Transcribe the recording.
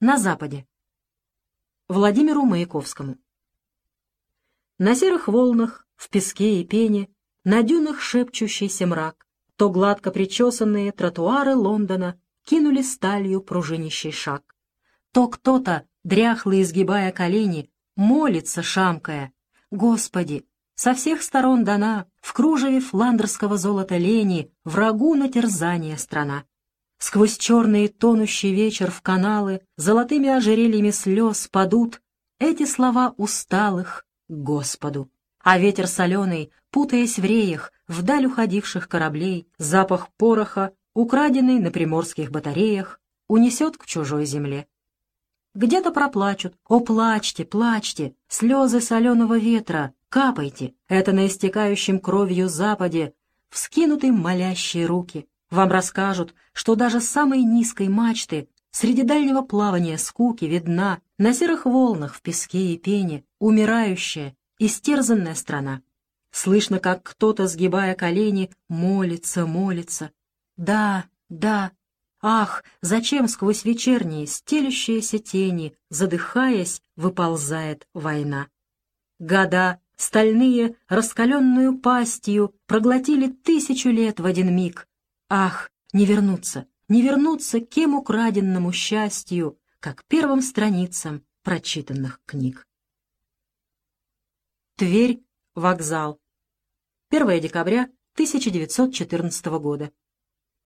на западе. Владимиру Маяковскому. На серых волнах, в песке и пене, на дюнах шепчущийся мрак, то гладко причесанные тротуары Лондона кинули сталью пружинищий шаг. То кто-то, дряхлый изгибая колени, молится, шамкая. Господи, со всех сторон дана в кружеве фландерского золота лени врагу на терзание страна. Сквозь черный тонущий вечер в каналы золотыми ожерельями слез падут эти слова усталых Господу. А ветер соленый, путаясь в реях, вдаль уходивших кораблей, запах пороха, украденный на приморских батареях, унесет к чужой земле. Где-то проплачут. О, плачьте, плачьте, слезы соленого ветра, капайте. Это на истекающем кровью западе вскинуты молящие руки. Вам расскажут, что даже с самой низкой мачты среди дальнего плавания скуки видна на серых волнах в песке и пене умирающая, истерзанная страна. Слышно, как кто-то, сгибая колени, молится, молится. Да, да, ах, зачем сквозь вечерние стелющиеся тени, задыхаясь, выползает война? Года, стальные, раскаленную пастью, проглотили тысячу лет в один миг, Ах, не вернуться, не вернуться кем украденному счастью, как первым страницам прочитанных книг. Тверь, вокзал. 1 декабря 1914 года.